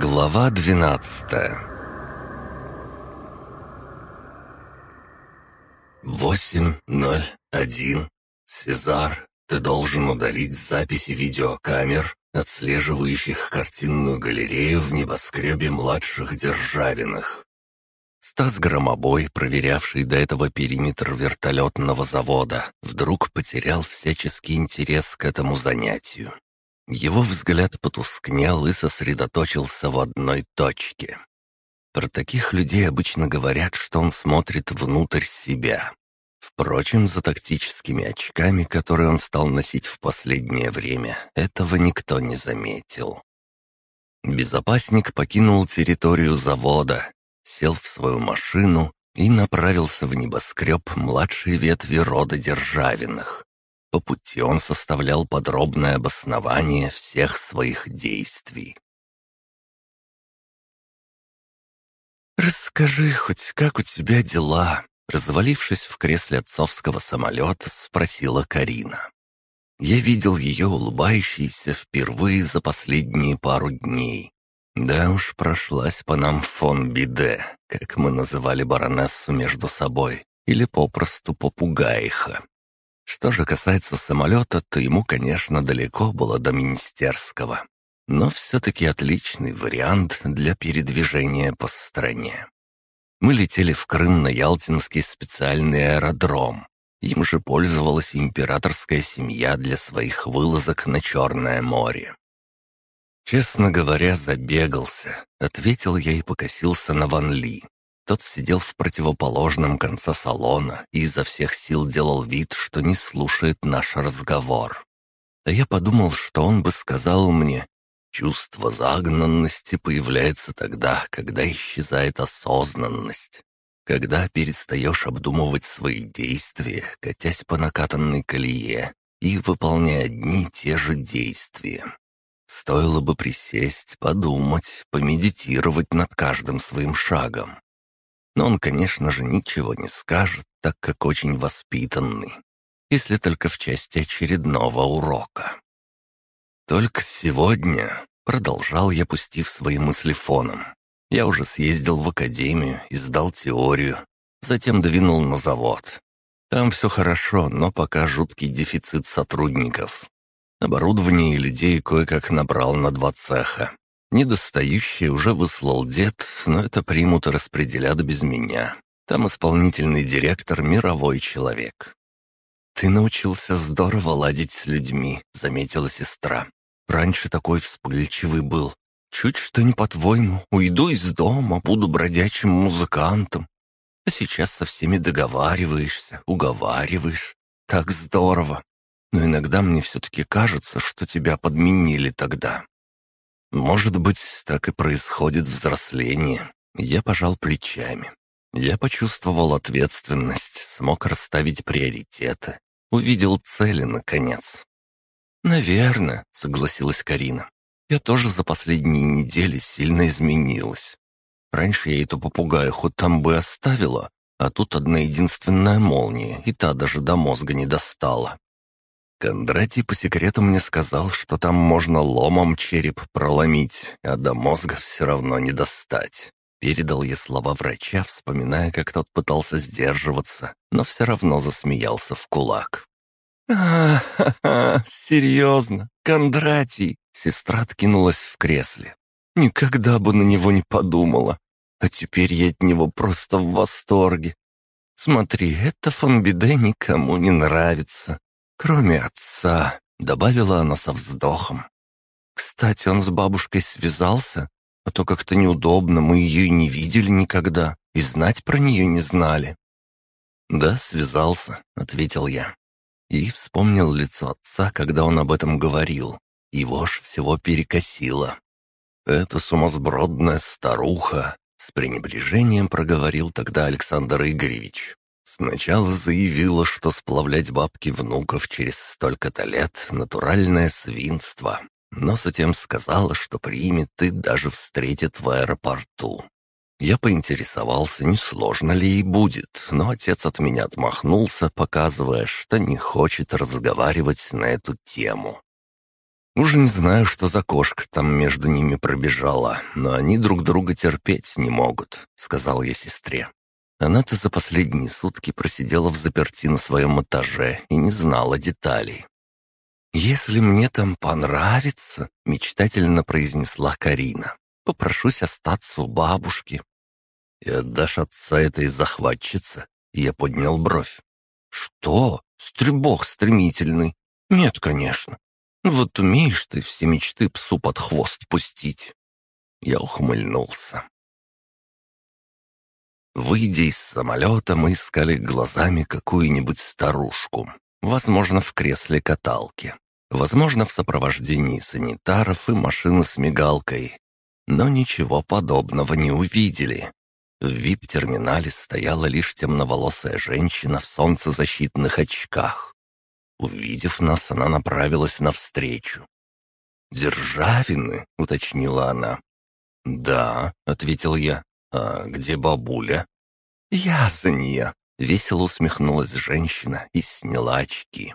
Глава двенадцатая Восемь, ноль, один. Сезар, ты должен удалить записи видеокамер, отслеживающих картинную галерею в небоскребе младших Державиных. Стас Громобой, проверявший до этого периметр вертолетного завода, вдруг потерял всяческий интерес к этому занятию. Его взгляд потускнел и сосредоточился в одной точке. Про таких людей обычно говорят, что он смотрит внутрь себя. Впрочем, за тактическими очками, которые он стал носить в последнее время, этого никто не заметил. Безопасник покинул территорию завода, сел в свою машину и направился в небоскреб младшей ветви рода Державиных. По пути он составлял подробное обоснование всех своих действий. «Расскажи хоть, как у тебя дела?» Развалившись в кресле отцовского самолета, спросила Карина. Я видел ее улыбающейся впервые за последние пару дней, да уж, прошлась по нам фон Биде, как мы называли баронессу между собой, или попросту попугаиха. Что же касается самолета, то ему, конечно, далеко было до министерского. Но все-таки отличный вариант для передвижения по стране. Мы летели в Крым на Ялтинский специальный аэродром. Им же пользовалась императорская семья для своих вылазок на Черное море. «Честно говоря, забегался», — ответил я и покосился на Ван Ли. Тот сидел в противоположном конце салона и изо всех сил делал вид, что не слушает наш разговор. А я подумал, что он бы сказал мне, чувство загнанности появляется тогда, когда исчезает осознанность, когда перестаешь обдумывать свои действия, катясь по накатанной колее и выполняя одни и те же действия. Стоило бы присесть, подумать, помедитировать над каждым своим шагом. Но он, конечно же, ничего не скажет, так как очень воспитанный, если только в части очередного урока. Только сегодня продолжал я, пустив свои мысли фоном. Я уже съездил в академию и сдал теорию, затем двинул на завод. Там все хорошо, но пока жуткий дефицит сотрудников. Оборудование и людей кое-как набрал на два цеха. Недостающие уже выслал дед, но это примут и распределят без меня. Там исполнительный директор — мировой человек. «Ты научился здорово ладить с людьми», — заметила сестра. «Раньше такой вспыльчивый был. Чуть что не по-твоему, уйду из дома, буду бродячим музыкантом. А сейчас со всеми договариваешься, уговариваешь. Так здорово но иногда мне все-таки кажется, что тебя подменили тогда. Может быть, так и происходит взросление. Я пожал плечами. Я почувствовал ответственность, смог расставить приоритеты, увидел цели, наконец. «Наверное», — согласилась Карина. «Я тоже за последние недели сильно изменилась. Раньше я эту хоть там бы оставила, а тут одна единственная молния, и та даже до мозга не достала. Кондратий по секрету мне сказал, что там можно ломом череп проломить, а до мозга все равно не достать. Передал я слова врача, вспоминая, как тот пытался сдерживаться, но все равно засмеялся в кулак. «А-ха-ха, серьезно, Кондратий!» Сестра откинулась в кресле. «Никогда бы на него не подумала. А теперь я от него просто в восторге. Смотри, это фон Биде никому не нравится. «Кроме отца», — добавила она со вздохом. «Кстати, он с бабушкой связался, а то как-то неудобно, мы ее и не видели никогда, и знать про нее не знали». «Да, связался», — ответил я. И вспомнил лицо отца, когда он об этом говорил. Его ж всего перекосило. «Это сумасбродная старуха», — с пренебрежением проговорил тогда Александр Игоревич. Сначала заявила, что сплавлять бабки внуков через столько-то лет — натуральное свинство, но затем сказала, что примет и даже встретит в аэропорту. Я поинтересовался, не сложно ли ей будет, но отец от меня отмахнулся, показывая, что не хочет разговаривать на эту тему. Уж не знаю, что за кошка там между ними пробежала, но они друг друга терпеть не могут», — сказал я сестре. Она-то за последние сутки просидела в заперти на своем этаже и не знала деталей. «Если мне там понравится», — мечтательно произнесла Карина, — «попрошусь остаться у бабушки». «И отдашь отца этой захватчице?» Я поднял бровь. «Что? Стребок стремительный?» «Нет, конечно. Вот умеешь ты все мечты псу под хвост пустить. Я ухмыльнулся. Выйдя из самолета, мы искали глазами какую-нибудь старушку. Возможно, в кресле каталки. Возможно, в сопровождении санитаров и машины с мигалкой. Но ничего подобного не увидели. В вип-терминале стояла лишь темноволосая женщина в солнцезащитных очках. Увидев нас, она направилась навстречу. «Державины?» — уточнила она. «Да», — ответил я. «А где бабуля?» «Я за нее», — весело усмехнулась женщина и сняла очки.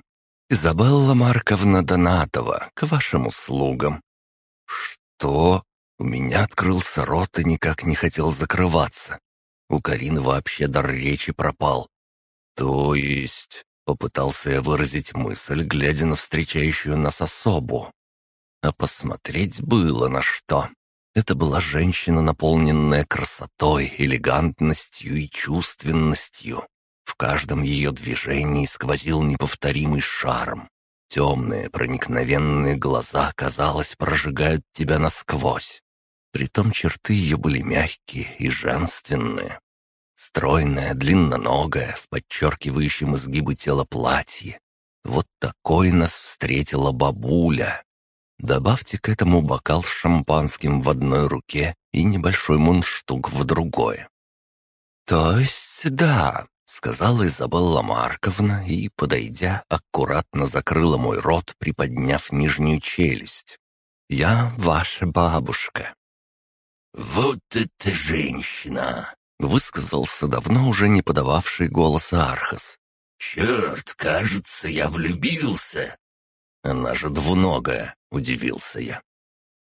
«Изабелла Марковна Донатова, к вашим услугам». «Что?» У меня открылся рот и никак не хотел закрываться. У Карины вообще дар речи пропал. «То есть...» Попытался я выразить мысль, глядя на встречающую нас особу. А посмотреть было на что. Это была женщина, наполненная красотой, элегантностью и чувственностью. В каждом ее движении сквозил неповторимый шарм. Темные, проникновенные глаза, казалось, прожигают тебя насквозь. Притом черты ее были мягкие и женственные. Стройная, длинноногая, в подчеркивающем изгибы тела платье. Вот такой нас встретила бабуля. Добавьте к этому бокал с шампанским в одной руке и небольшой мундштук в другой. «То есть да», — сказала Изабелла Марковна и, подойдя, аккуратно закрыла мой рот, приподняв нижнюю челюсть. «Я ваша бабушка». «Вот это женщина!» Высказался давно уже не подававший голоса Архас. «Черт, кажется, я влюбился!» «Она же двуногая!» — удивился я.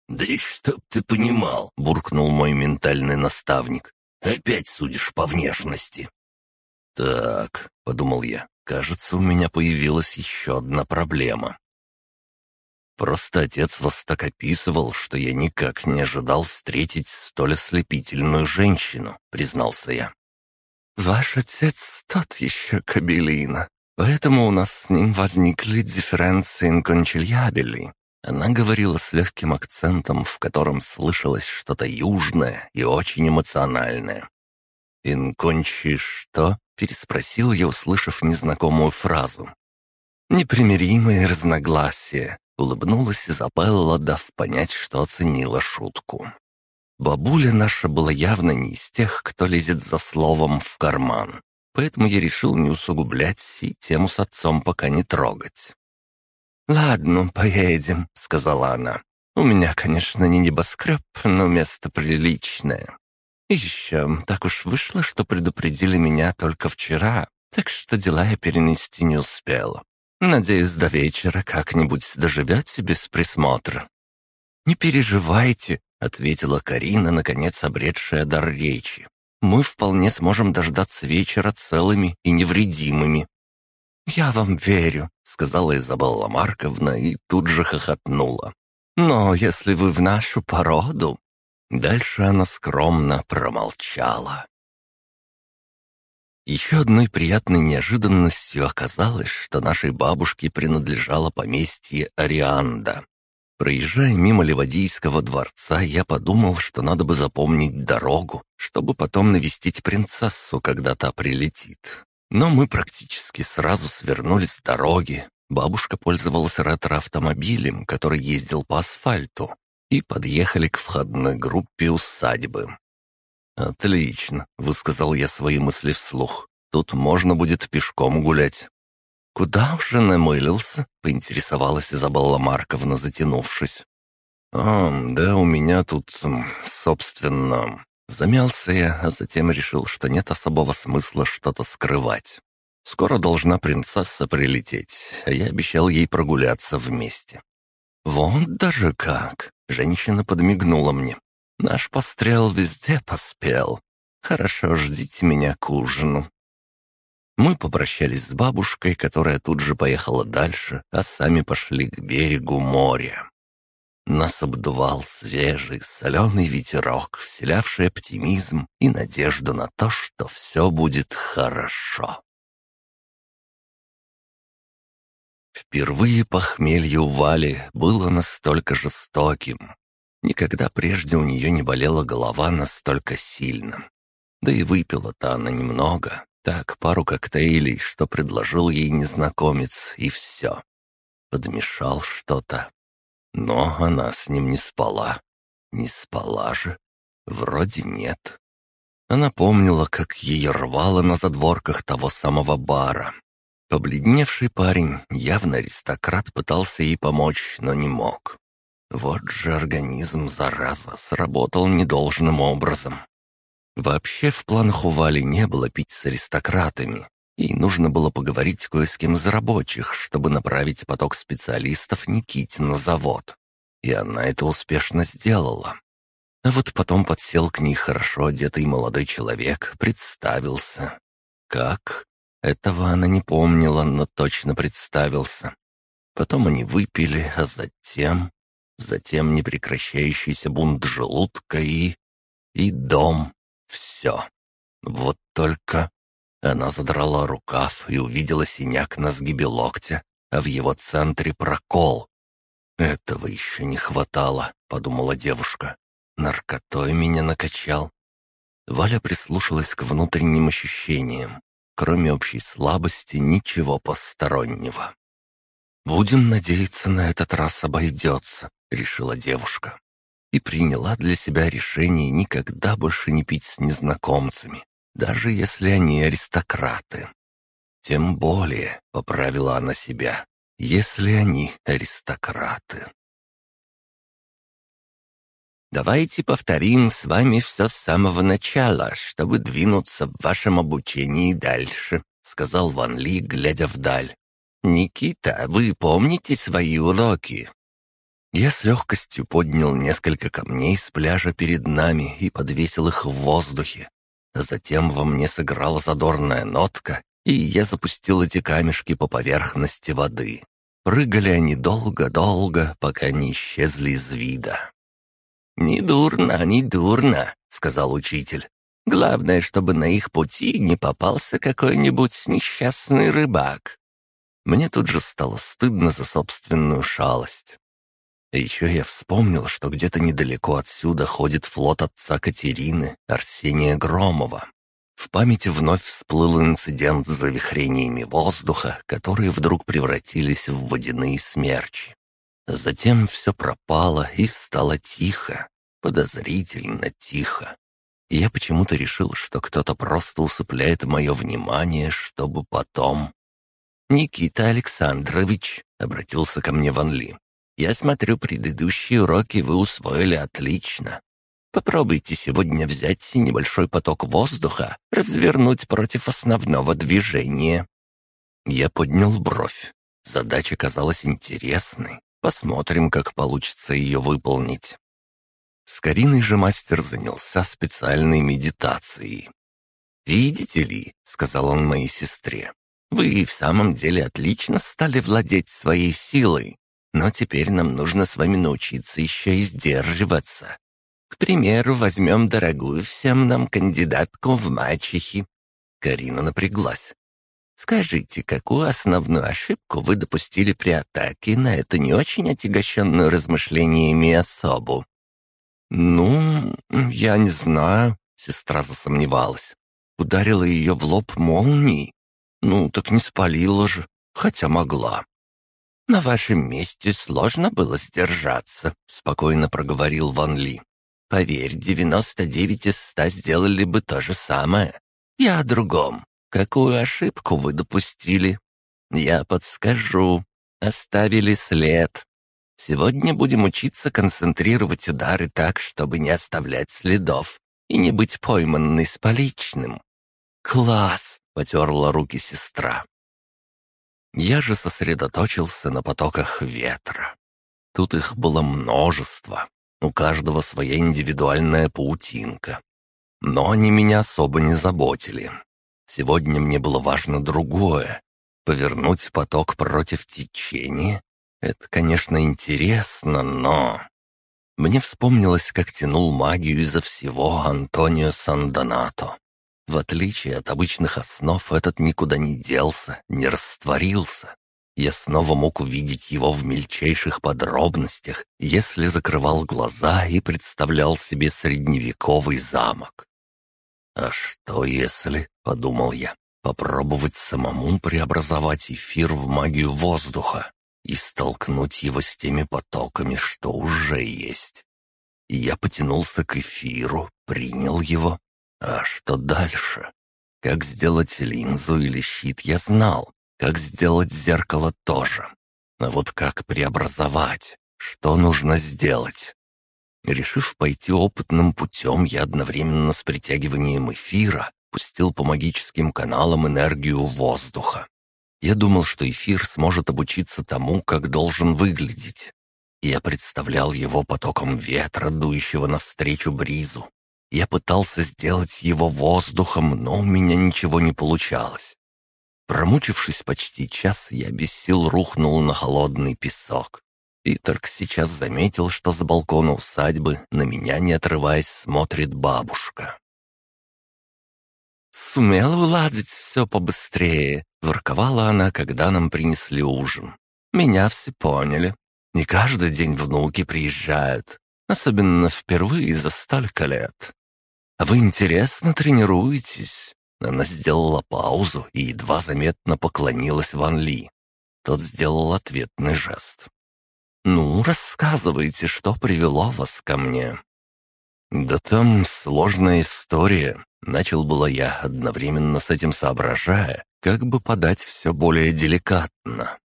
«Да и чтоб ты понимал!» — буркнул мой ментальный наставник. «Опять судишь по внешности!» «Так», — подумал я, — «кажется, у меня появилась еще одна проблема. Просто отец вас так описывал, что я никак не ожидал встретить столь ослепительную женщину», — признался я. «Ваш отец тот еще кабелина, поэтому у нас с ним возникли дифференции инкончильябели». Она говорила с легким акцентом, в котором слышалось что-то южное и очень эмоциональное. «Инкончи что?» — переспросил я, услышав незнакомую фразу. «Непримиримые разногласия», Улыбнулась Изабелла, дав понять, что оценила шутку. Бабуля наша была явно не из тех, кто лезет за словом в карман, поэтому я решил не усугублять и тему с отцом пока не трогать. «Ладно, поедем», — сказала она. «У меня, конечно, не небоскреб, но место приличное. И еще, так уж вышло, что предупредили меня только вчера, так что дела я перенести не успела. Надеюсь, до вечера как-нибудь доживете без присмотра». «Не переживайте», — ответила Карина, наконец обретшая дар речи. «Мы вполне сможем дождаться вечера целыми и невредимыми». «Я вам верю», — сказала Изабелла Марковна и тут же хохотнула. «Но если вы в нашу породу...» Дальше она скромно промолчала. Еще одной приятной неожиданностью оказалось, что нашей бабушке принадлежало поместье Арианда. Проезжая мимо Ливадийского дворца, я подумал, что надо бы запомнить дорогу, чтобы потом навестить принцессу, когда та прилетит. Но мы практически сразу свернули с дороги. Бабушка пользовалась ретро-автомобилем, который ездил по асфальту, и подъехали к входной группе усадьбы. «Отлично», — высказал я свои мысли вслух. «Тут можно будет пешком гулять». «Куда уже намылился?» — поинтересовалась Изабелла Марковна, затянувшись. «А, да у меня тут, собственно...» Замялся я, а затем решил, что нет особого смысла что-то скрывать. Скоро должна принцесса прилететь, а я обещал ей прогуляться вместе. «Вот даже как!» — женщина подмигнула мне. «Наш пострел везде поспел. Хорошо, ждите меня к ужину». Мы попрощались с бабушкой, которая тут же поехала дальше, а сами пошли к берегу моря. Нас обдувал свежий, соленый ветерок, вселявший оптимизм и надежду на то, что все будет хорошо. Впервые похмелье у Вали было настолько жестоким. Никогда прежде у нее не болела голова настолько сильно. Да и выпила-то она немного, так, пару коктейлей, что предложил ей незнакомец, и все. Подмешал что-то, но она с ним не спала. Не спала же. Вроде нет. Она помнила, как ее рвало на задворках того самого бара. Побледневший парень, явно аристократ, пытался ей помочь, но не мог. Вот же организм, зараза, сработал недолжным образом. Вообще в планах у Вали не было пить с аристократами, Ей нужно было поговорить кое с кем из рабочих, чтобы направить поток специалистов Никите на завод. И она это успешно сделала. А вот потом подсел к ней хорошо одетый молодой человек, представился. Как? Этого она не помнила, но точно представился. Потом они выпили, а затем... Затем непрекращающийся бунт желудка и... И дом. Все. Вот только... Она задрала рукав и увидела синяк на сгибе локтя, а в его центре прокол. «Этого еще не хватало», — подумала девушка. «Наркотой меня накачал». Валя прислушалась к внутренним ощущениям. Кроме общей слабости, ничего постороннего. «Будем надеяться, на этот раз обойдется», — решила девушка. И приняла для себя решение никогда больше не пить с незнакомцами, даже если они аристократы. Тем более, — поправила она себя, — если они аристократы. «Давайте повторим с вами все с самого начала, чтобы двинуться в вашем обучении дальше», — сказал Ван Ли, глядя вдаль. «Никита, вы помните свои уроки?» Я с легкостью поднял несколько камней с пляжа перед нами и подвесил их в воздухе, Затем во мне сыграла задорная нотка, и я запустил эти камешки по поверхности воды. Прыгали они долго-долго, пока не исчезли из вида. «Не дурно, не дурно», — сказал учитель. «Главное, чтобы на их пути не попался какой-нибудь несчастный рыбак». Мне тут же стало стыдно за собственную шалость. Еще я вспомнил, что где-то недалеко отсюда ходит флот отца Катерины, Арсения Громова. В памяти вновь всплыл инцидент с завихрениями воздуха, которые вдруг превратились в водяные смерчи. Затем все пропало и стало тихо, подозрительно тихо. Я почему-то решил, что кто-то просто усыпляет мое внимание, чтобы потом... «Никита Александрович», — обратился ко мне Ван Ли, я смотрю, предыдущие уроки вы усвоили отлично. Попробуйте сегодня взять небольшой поток воздуха, развернуть против основного движения». Я поднял бровь. Задача казалась интересной. Посмотрим, как получится ее выполнить. С Кариной же мастер занялся специальной медитацией. «Видите ли», — сказал он моей сестре, — «вы в самом деле отлично стали владеть своей силой. Но теперь нам нужно с вами научиться еще и сдерживаться. К примеру, возьмем дорогую всем нам кандидатку в мачехи». Карина напряглась. «Скажите, какую основную ошибку вы допустили при атаке на эту не очень отягощенную размышлениями особу?» «Ну, я не знаю», — сестра засомневалась. Ударила ее в лоб молнией. Ну, так не спалила же, хотя могла. «На вашем месте сложно было сдержаться», — спокойно проговорил Ван Ли. «Поверь, девяносто девять из ста сделали бы то же самое. Я о другом. Какую ошибку вы допустили? Я подскажу. Оставили след. Сегодня будем учиться концентрировать удары так, чтобы не оставлять следов и не быть пойманной с поличным». «Класс!» — потерла руки сестра. Я же сосредоточился на потоках ветра. Тут их было множество. У каждого своя индивидуальная паутинка. Но они меня особо не заботили. Сегодня мне было важно другое. Повернуть поток против течения — это, конечно, интересно, но... Мне вспомнилось, как тянул магию изо всего Антонио Сандонато. В отличие от обычных основ, этот никуда не делся, не растворился. Я снова мог увидеть его в мельчайших подробностях, если закрывал глаза и представлял себе средневековый замок. «А что если, — подумал я, — попробовать самому преобразовать эфир в магию воздуха и столкнуть его с теми потоками, что уже есть?» Я потянулся к эфиру, принял его а что дальше? Как сделать линзу или щит я знал. Как сделать зеркало тоже. А вот как преобразовать? Что нужно сделать? Решив пойти опытным путем, я одновременно с притягиванием эфира пустил по магическим каналам энергию воздуха. Я думал, что эфир сможет обучиться тому, как должен выглядеть. Я представлял его потоком ветра, дующего навстречу бризу, я пытался сделать его воздухом, но у меня ничего не получалось. Промучившись почти час, я без сил рухнул на холодный песок. Питерк сейчас заметил, что за балкона усадьбы, на меня не отрываясь, смотрит бабушка. «Сумела уладить все побыстрее», — ворковала она, когда нам принесли ужин. «Меня все поняли. Не каждый день внуки приезжают, особенно впервые за столько лет. А вы интересно тренируетесь?» Она сделала паузу и едва заметно поклонилась Ван Ли. Тот сделал ответный жест. «Ну, рассказывайте, что привело вас ко мне». «Да там сложная история», — начал было я, одновременно с этим соображая, как бы подать все более деликатно.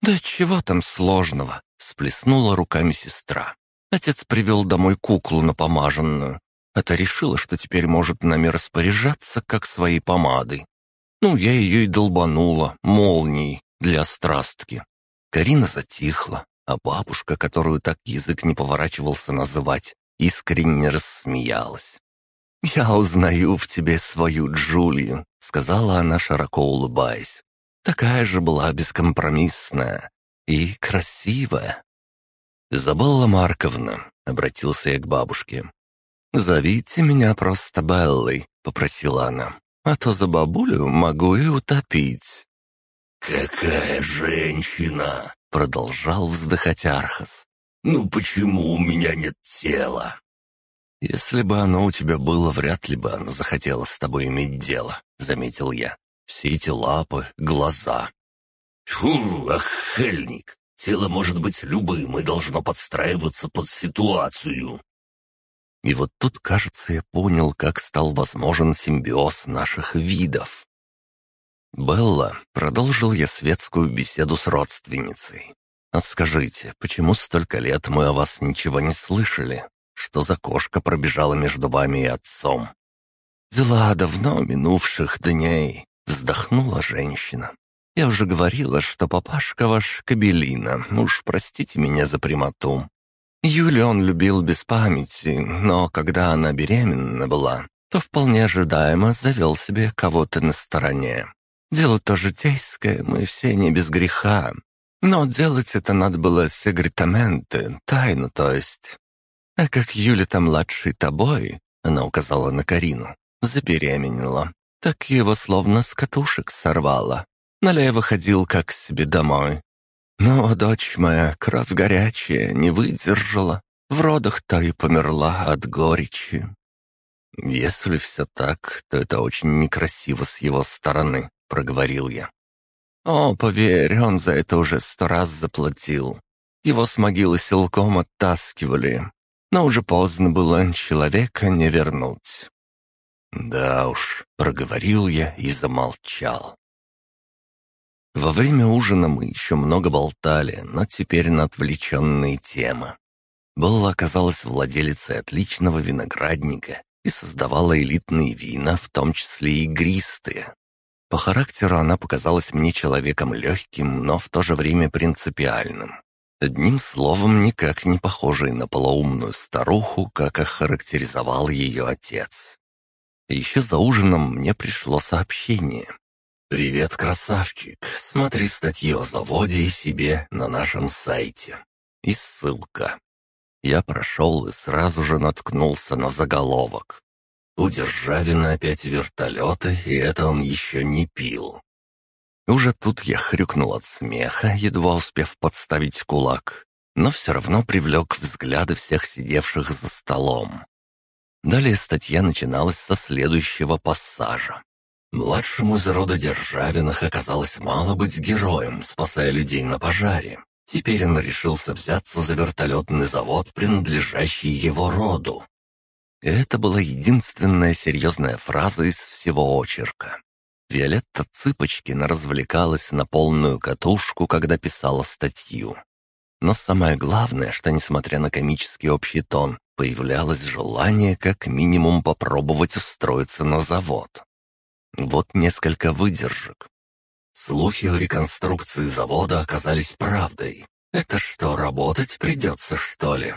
«Да чего там сложного?» — всплеснула руками сестра. Отец привел домой куклу напомаженную, та решила, что теперь может нами распоряжаться, как своей помадой. Ну, я ее и долбанула, молнией, для страстки. Карина затихла, а бабушка, которую так язык не поворачивался называть, искренне рассмеялась. «Я узнаю в тебе свою Джулию», — сказала она, широко улыбаясь. «Такая же была бескомпромиссная и красивая». «Изабелла Марковна», — обратился я к бабушке, «Зовите меня просто Беллой», — попросила она. «А то за бабулю могу и утопить». «Какая женщина!» — продолжал вздыхать Архас. «Ну почему у меня нет тела?» «Если бы оно у тебя было, вряд ли бы она захотела с тобой иметь дело», — заметил я. «Все эти лапы, глаза». «Фу, охельник! Тело может быть любым и должно подстраиваться под ситуацию. И вот тут, кажется, я понял, как стал возможен симбиоз наших видов. «Белла», — продолжил я светскую беседу с родственницей. «А скажите, почему столько лет мы о вас ничего не слышали? Что за кошка пробежала между вами и отцом?» «Дела давно минувших дней», — вздохнула женщина. «Я уже говорила, что папашка ваш Кабелина, уж простите меня за прямоту, Юлю он любил без памяти, но когда она беременна была, то вполне ожидаемо завел себе кого-то на стороне. Дело-то житейское, мы все не без греха. Но делать это надо было секретаменты, тайну, то есть. А как Юля-то младший тобой, она указала на Карину, забеременела, так его словно с катушек сорвала. Налево ходил как себе домой, но дочь моя, кровь горячая, не выдержала. В родах-то и померла от горечи. «Если все так, то это очень некрасиво с его стороны», — проговорил я. «О, поверь, он за это уже сто раз заплатил. Его с могилы силком оттаскивали, но уже поздно было человека не вернуть». «Да уж», — проговорил я и замолчал. Во время ужина мы еще много болтали, но теперь на отвлеченные темы. Белла оказалась владелицей отличного виноградника и создавала элитные вина, в том числе и игристые. По характеру она показалась мне человеком легким, но в то же время принципиальным. Одним словом, никак не похожей на полоумную старуху, как охарактеризовал ее отец. Еще за ужином мне пришло сообщение. «Привет, красавчик! Смотри статью о заводе и себе на нашем сайте». И ссылка. Я прошел и сразу же наткнулся на заголовок. У Державина опять вертолеты, и это он еще не пил. Уже тут я хрюкнул от смеха, едва успев подставить кулак, но все равно привлек взгляды всех сидевших за столом. Далее статья начиналась со следующего пассажа. Младшему из рода Державиных оказалось мало быть героем, спасая людей на пожаре. Теперь он решился взяться за вертолетный завод, принадлежащий его роду. Это была единственная серьезная фраза из всего очерка. Виолетта Цыпочкина развлекалась на полную катушку, когда писала статью. Но самое главное, что, несмотря на комический общий тон, появлялось желание как минимум попробовать устроиться на завод. Вот несколько выдержек. Слухи о реконструкции завода оказались правдой. Это что, работать придется, что ли?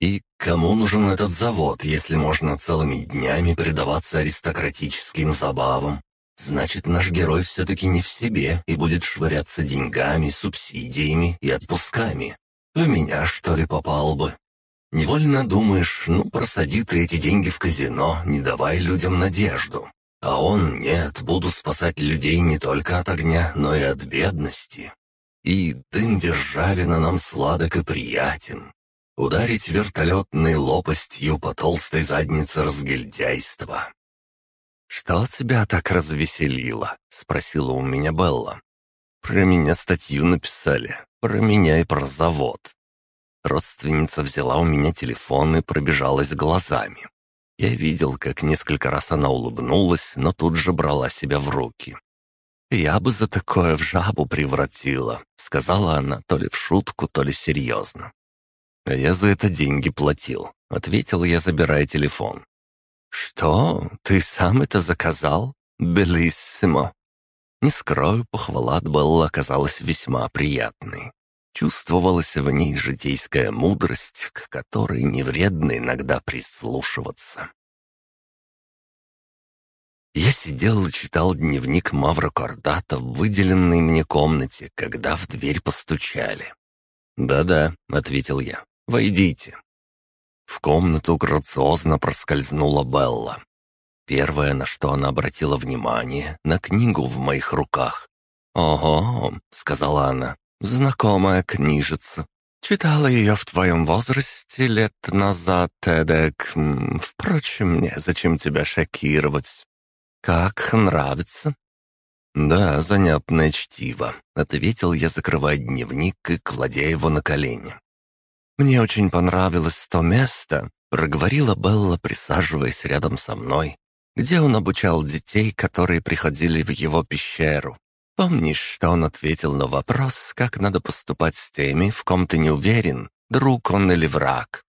И кому нужен этот завод, если можно целыми днями предаваться аристократическим забавам? Значит, наш герой все-таки не в себе и будет швыряться деньгами, субсидиями и отпусками. В меня, что ли, попал бы? Невольно думаешь, ну, просади ты эти деньги в казино, не давай людям надежду. А он, нет, буду спасать людей не только от огня, но и от бедности. И дым Державина нам сладок и приятен. Ударить вертолетной лопастью по толстой заднице разгильдяйства. «Что тебя так развеселило?» — спросила у меня Белла. «Про меня статью написали, про меня и про завод». Родственница взяла у меня телефон и пробежалась глазами. Я видел, как несколько раз она улыбнулась, но тут же брала себя в руки. «Я бы за такое в жабу превратила», — сказала она то ли в шутку, то ли серьезно. «А я за это деньги платил», — ответил я, забирая телефон. «Что? Ты сам это заказал? Белиссимо!» Не скрою, похвала от Белла оказалась весьма приятной. Чувствовалась в ней житейская мудрость, к которой не вредно иногда прислушиваться. Я сидел и читал дневник Мавра Кордата в выделенной мне комнате, когда в дверь постучали. «Да-да», — ответил я, — «войдите». В комнату грациозно проскользнула Белла. Первое, на что она обратила внимание, на книгу в моих руках. «Ого», — сказала она, — «знакомая книжица. Читала ее в твоем возрасте лет назад, эдак. Впрочем, мне зачем тебя шокировать? Как нравится?» «Да, занятное чтиво», — ответил я, закрывая дневник и кладя его на колени. «Мне очень понравилось то место», — проговорила Белла, присаживаясь рядом со мной, где он обучал детей, которые приходили в его пещеру. Помнишь, что он ответил на вопрос, как надо поступать с теми, в ком ты не уверен, друг он или враг?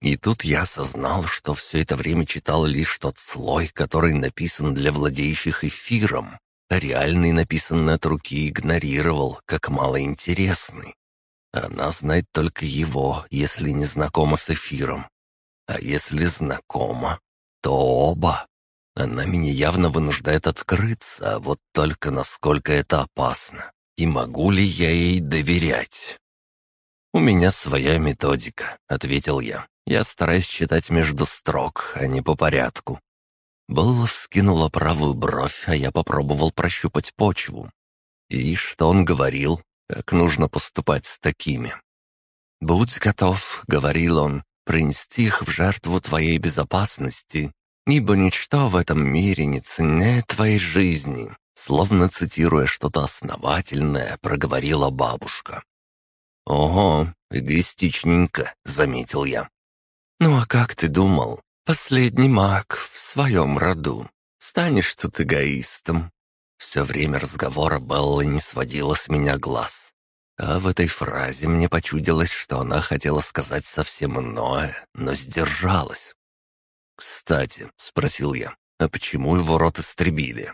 И тут я осознал, что все это время читал лишь тот слой, который написан для владеющих эфиром, а реальный, написанный от руки, игнорировал, как малоинтересный. Она знает только его, если не знакома с эфиром. А если знакома, то оба. Она меня явно вынуждает открыться, а вот только насколько это опасно. И могу ли я ей доверять? «У меня своя методика», — ответил я. «Я стараюсь читать между строк, а не по порядку». Белла вскинула правую бровь, а я попробовал прощупать почву. И что он говорил? Как нужно поступать с такими? «Будь готов», — говорил он, — «принести их в жертву твоей безопасности, ибо ничто в этом мире не ценнее твоей жизни», словно цитируя что-то основательное, проговорила бабушка. «Ого, эгоистичненько», — заметил я. «Ну а как ты думал? Последний маг в своем роду. Станешь тут эгоистом, все время разговора Белла не сводила с меня глаз. А в этой фразе мне почудилось, что она хотела сказать совсем иное, но сдержалась. «Кстати», — спросил я, — «а почему его рот истребили?»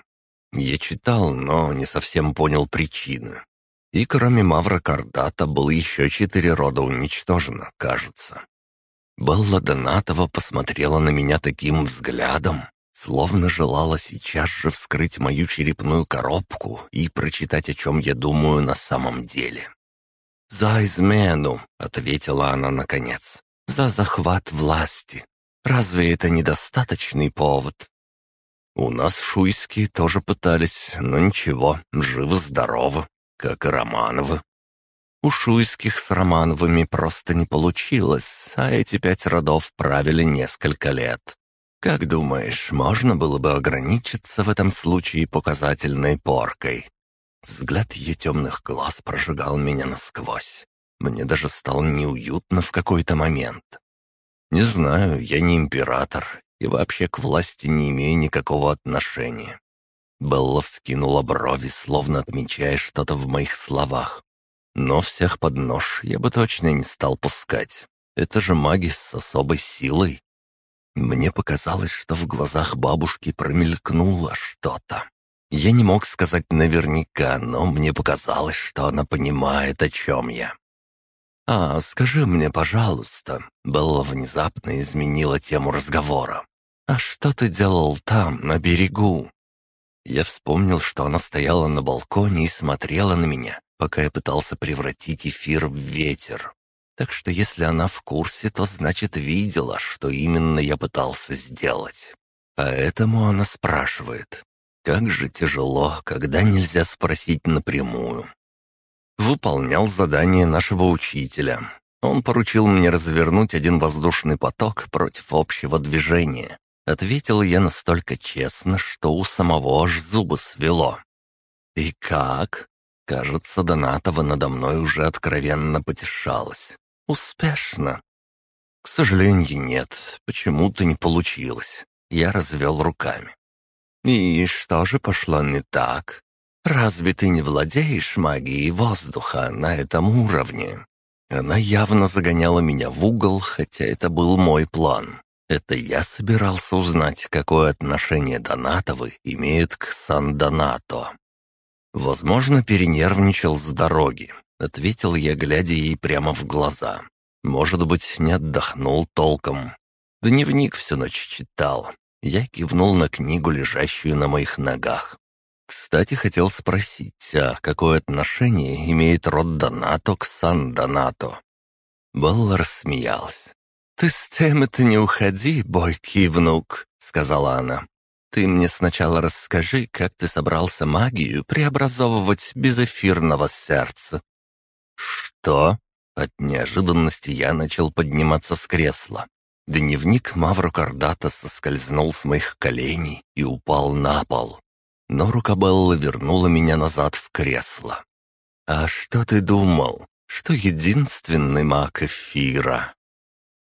Я читал, но не совсем понял причины. И кроме Мавра Кардата было еще четыре рода уничтожено, кажется. Белла Донатова посмотрела на меня таким взглядом, словно желала сейчас же вскрыть мою черепную коробку и прочитать, о чем я думаю на самом деле. «За измену», — ответила она наконец, — «за захват власти. Разве это недостаточный повод?» У нас шуйские тоже пытались, но ничего, живы-здоровы, как и Романовы. У шуйских с Романовыми просто не получилось, а эти пять родов правили несколько лет. Как думаешь, можно было бы ограничиться в этом случае показательной поркой? Взгляд ее темных глаз прожигал меня насквозь. Мне даже стало неуютно в какой-то момент. Не знаю, я не император и вообще к власти не имею никакого отношения. Белла вскинула брови, словно отмечая что-то в моих словах. Но всех под нож я бы точно не стал пускать. Это же маги с особой силой. Мне показалось, что в глазах бабушки промелькнуло что-то. Я не мог сказать наверняка, но мне показалось, что она понимает, о чем я. «А, скажи мне, пожалуйста», — Белла внезапно изменила тему разговора. «А что ты делал там, на берегу?» Я вспомнил, что она стояла на балконе и смотрела на меня, пока я пытался превратить эфир в ветер. Так что если она в курсе, то значит видела, что именно я пытался сделать. Поэтому она спрашивает, как же тяжело, когда нельзя спросить напрямую. Выполнял задание нашего учителя. Он поручил мне развернуть один воздушный поток против общего движения. Ответил я настолько честно, что у самого аж зубы свело. «И как?» Кажется, Донатова надо мной уже откровенно потешалась. «Успешно?» «К сожалению, нет. Почему-то не получилось». Я развел руками. «И что же пошло не так? Разве ты не владеешь магией воздуха на этом уровне?» Она явно загоняла меня в угол, хотя это был мой план. Это я собирался узнать, какое отношение Донатовы имеют к Сан-Донато. «Возможно, перенервничал с дороги», — ответил я, глядя ей прямо в глаза. «Может быть, не отдохнул толком. Дневник всю ночь читал». Я кивнул на книгу, лежащую на моих ногах. Кстати, хотел спросить, а какое отношение имеет род Донато к Сан-Донато? Белла рассмеялась. «Ты с темы-то не уходи, бойкий внук», — сказала она. Ты мне сначала расскажи, как ты собрался магию преобразовывать без эфирного сердца». «Что?» От неожиданности я начал подниматься с кресла. Дневник Мавро Кардата соскользнул с моих коленей и упал на пол. Но Рукабелла вернула меня назад в кресло. «А что ты думал? Что единственный маг эфира